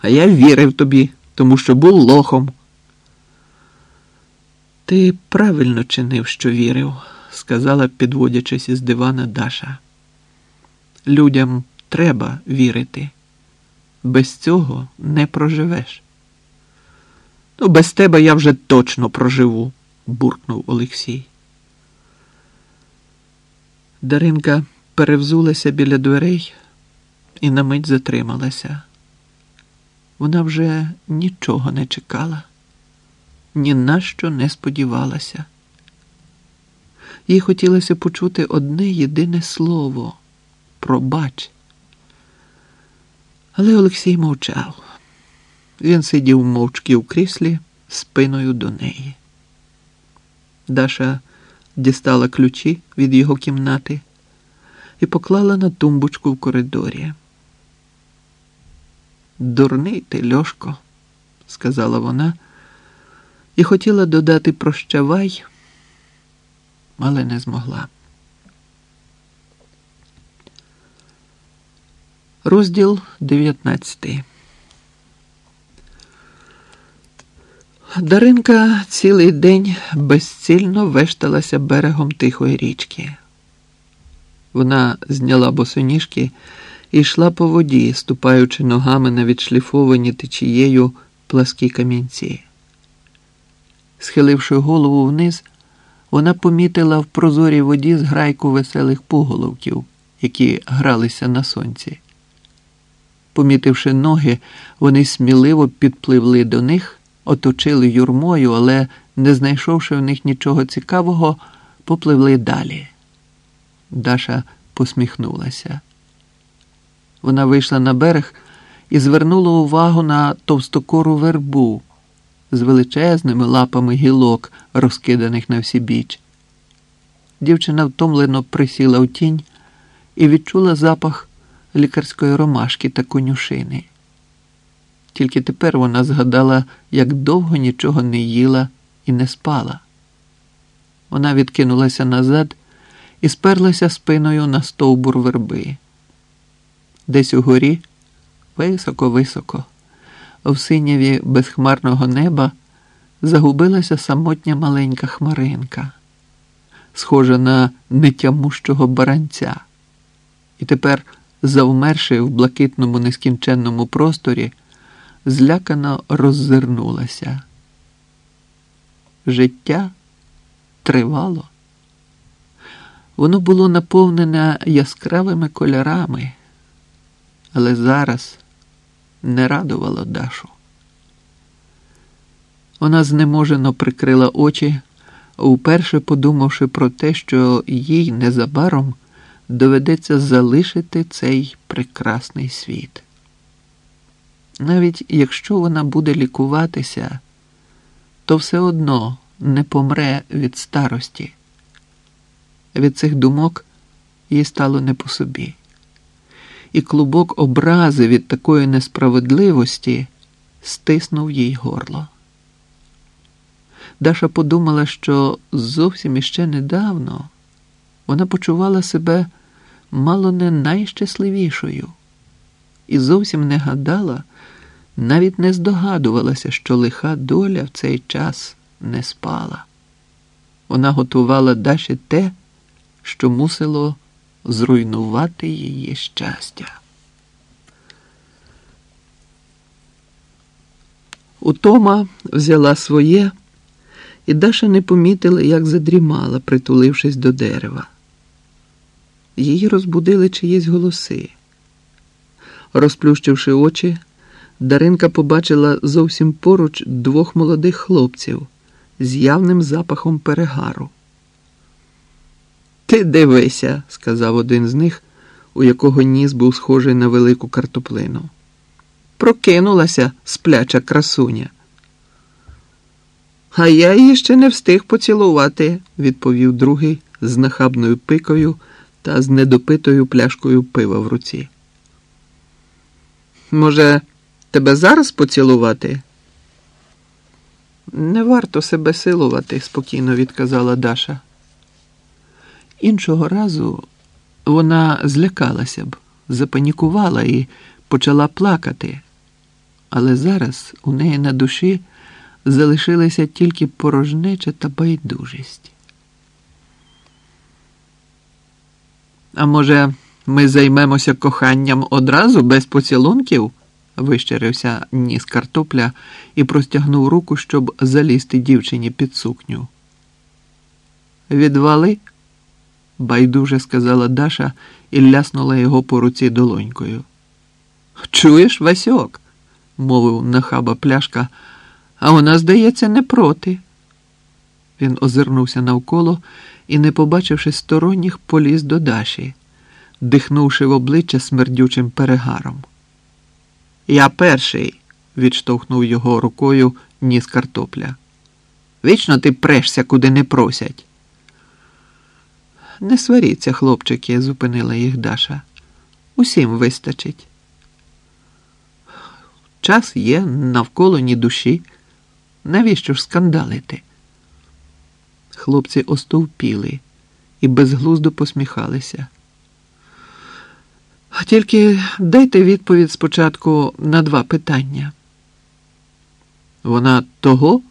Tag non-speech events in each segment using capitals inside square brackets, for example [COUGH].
А я вірив тобі, тому що був лохом. Ти правильно чинив, що вірив, сказала, підводячись із дивана Даша. Людям треба вірити. Без цього не проживеш. Ну, без тебе я вже точно проживу, буркнув Олексій. Даринка перевзулася біля дверей і на мить затрималася. Вона вже нічого не чекала, ні на що не сподівалася. Їй хотілося почути одне єдине слово пробач. Але Олексій мовчав. Він сидів мовчки у кріслі спиною до неї. Даша дістала ключі від його кімнати і поклала на тумбочку в коридорі. Дурний ти, Льошко, сказала вона, і хотіла додати прощавай, але не змогла. Розділ 19 Даринка цілий день безцільно вешталася берегом тихої річки. Вона зняла босоніжки і йшла по воді, ступаючи ногами на відшліфовані течією пласкі камінці. Схиливши голову вниз, вона помітила в прозорій воді зграйку веселих поголовків, які гралися на сонці. Помітивши ноги, вони сміливо підпливли до них, оточили юрмою, але, не знайшовши в них нічого цікавого, попливли далі. Даша посміхнулася. Вона вийшла на берег і звернула увагу на товстокору вербу з величезними лапами гілок, розкиданих на всі біч. Дівчина втомлено присіла в тінь і відчула запах лікарської ромашки та конюшини. Тільки тепер вона згадала, як довго нічого не їла і не спала. Вона відкинулася назад і сперлася спиною на стовбур верби. Десь угорі, високо-високо, в синяві безхмарного неба загубилася самотня маленька хмаринка, схожа на нетямущого баранця. І тепер, завмерши в блакитному нескінченному просторі, злякано роззирнулася. Життя тривало. Воно було наповнене яскравими кольорами, але зараз не радувало Дашу. Вона знеможено прикрила очі, вперше подумавши про те, що їй незабаром доведеться залишити цей прекрасний світ. Навіть якщо вона буде лікуватися, то все одно не помре від старості. Від цих думок їй стало не по собі, і клубок образи від такої несправедливості стиснув їй горло. Даша подумала, що зовсім іще недавно вона почувала себе мало не найщасливішою і зовсім не гадала, навіть не здогадувалася, що лиха доля в цей час не спала. Вона готувала Даші те, що мусило зруйнувати її щастя. Утома взяла своє, і Даша не помітила, як задрімала, притулившись до дерева. Її розбудили чиїсь голоси. Розплющивши очі, Даринка побачила зовсім поруч двох молодих хлопців з явним запахом перегару. Ти дивися, сказав один з них, у якого ніс був схожий на велику картоплину. Прокинулася спляча красуня. А я її ще не встиг поцілувати, відповів другий з нахабною пикою та з недопитою пляшкою пива в руці. Може, тебе зараз поцілувати? Не варто себе силувати, спокійно відказала Даша. Іншого разу вона злякалася б, запанікувала і почала плакати. але зараз у неї на душі залишилися тільки порожнеча та байдужість. А може, ми займемося коханням одразу без поцілунків? вищерився ніс картопля і простягнув руку, щоб залізти дівчині під сукню. Відвали, байдуже сказала Даша і ляснула його по руці долонькою. Чуєш, Васьок? мовив нахаба пляшка, а вона, здається, не проти. Він озирнувся навколо і, не побачивши сторонніх, поліз до Даші, дихнувши в обличчя смердючим перегаром. Я перший, відштовхнув його рукою ніс картопля. Вічно ти прешся, куди не просять. Не сваріться, хлопчики, зупинила їх Даша. Усім вистачить. Час є навколо ні душі. Навіщо ж скандалити? Хлопці остовпіли і безглуздо посміхалися. Тільки дайте відповідь спочатку на два питання. Вона того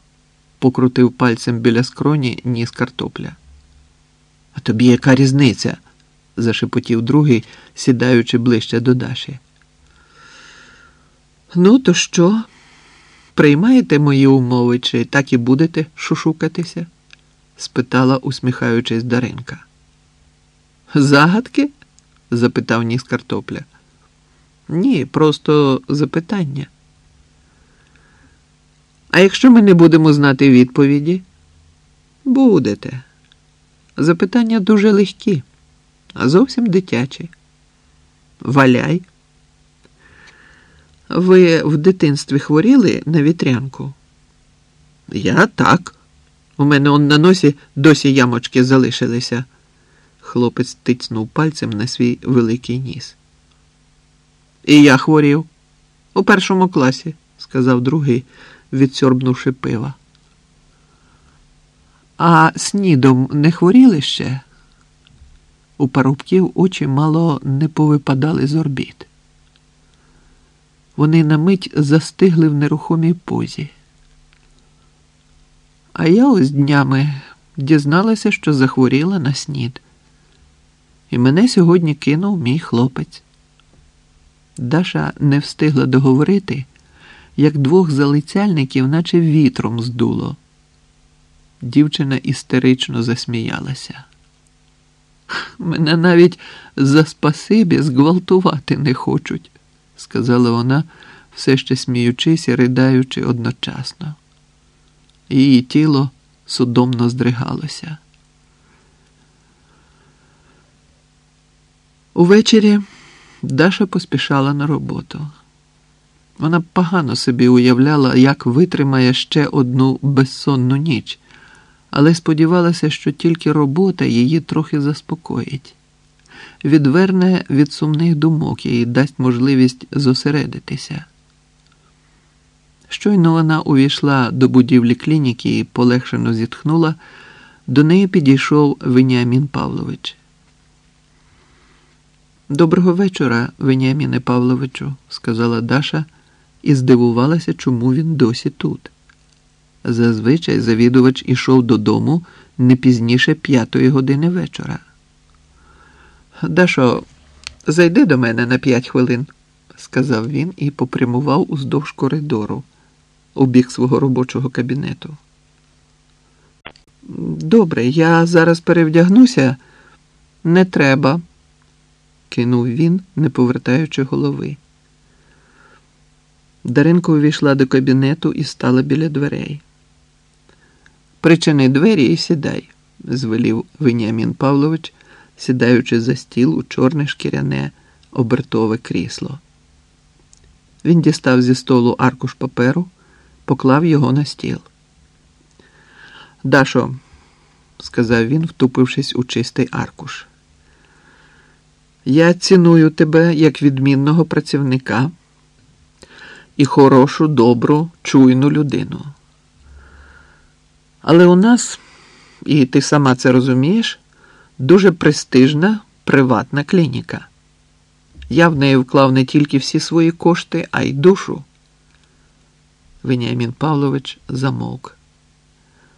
покрутив пальцем біля скроні ніс картопля. А тобі яка різниця? зашепотів другий, сідаючи ближче до Даші. Ну, то що? Приймаєте мої умови, чи так і будете шушукатися? спитала, усміхаючись Даринка. Загадки? запитав ніс картопля. Ні, просто запитання. А якщо ми не будемо знати відповіді? Будете. Запитання дуже легкі, а зовсім дитячі. Валяй. Ви в дитинстві хворіли на вітрянку? Я так. У мене он на носі досі ямочки залишилися. Хлопець тицнув пальцем на свій великий ніс. І я хворів у першому класі, сказав другий, відсьорбнувши пива. А снідом не хворіли ще? У парубків очі мало не повипадали з орбіт. Вони на мить застигли в нерухомій позі. А я ось днями дізналася, що захворіла на снід. І мене сьогодні кинув мій хлопець. Даша не встигла договорити, як двох залицяльників, наче вітром здуло. Дівчина істерично засміялася. [LAUGHS] Мене навіть за спасибі зґвалтувати не хочуть, сказала вона, все ще сміючись і ридаючи одночасно. Її тіло судомно здригалося. Увечері Даша поспішала на роботу. Вона погано собі уявляла, як витримає ще одну безсонну ніч, але сподівалася, що тільки робота її трохи заспокоїть, відверне від сумних думок і дасть можливість зосередитися. Щойно вона увійшла до будівлі клініки і полегшено зітхнула, до неї підійшов Веніамін Павлович. Доброго вечора, Веніаміне Павловичу, сказала Даша і здивувалася, чому він досі тут. Зазвичай завідувач ішов додому не пізніше п'ятої години вечора. Дашо, зайди до мене на п'ять хвилин, сказав він і попрямував уздовж коридору у бік свого робочого кабінету. Добре, я зараз перевдягнуся. Не треба кинув він, не повертаючи голови. Даринко увійшла до кабінету і стала біля дверей. Причини двері і сідай, звелів Веніамін Павлович, сідаючи за стіл у чорне шкіряне обертове крісло. Він дістав зі столу аркуш паперу, поклав його на стіл. Дашо, сказав він, втупившись у чистий аркуш. Я ціную тебе як відмінного працівника і хорошу, добру, чуйну людину. Але у нас, і ти сама це розумієш, дуже престижна приватна клініка. Я в неї вклав не тільки всі свої кошти, а й душу. Веніамін Павлович замовк.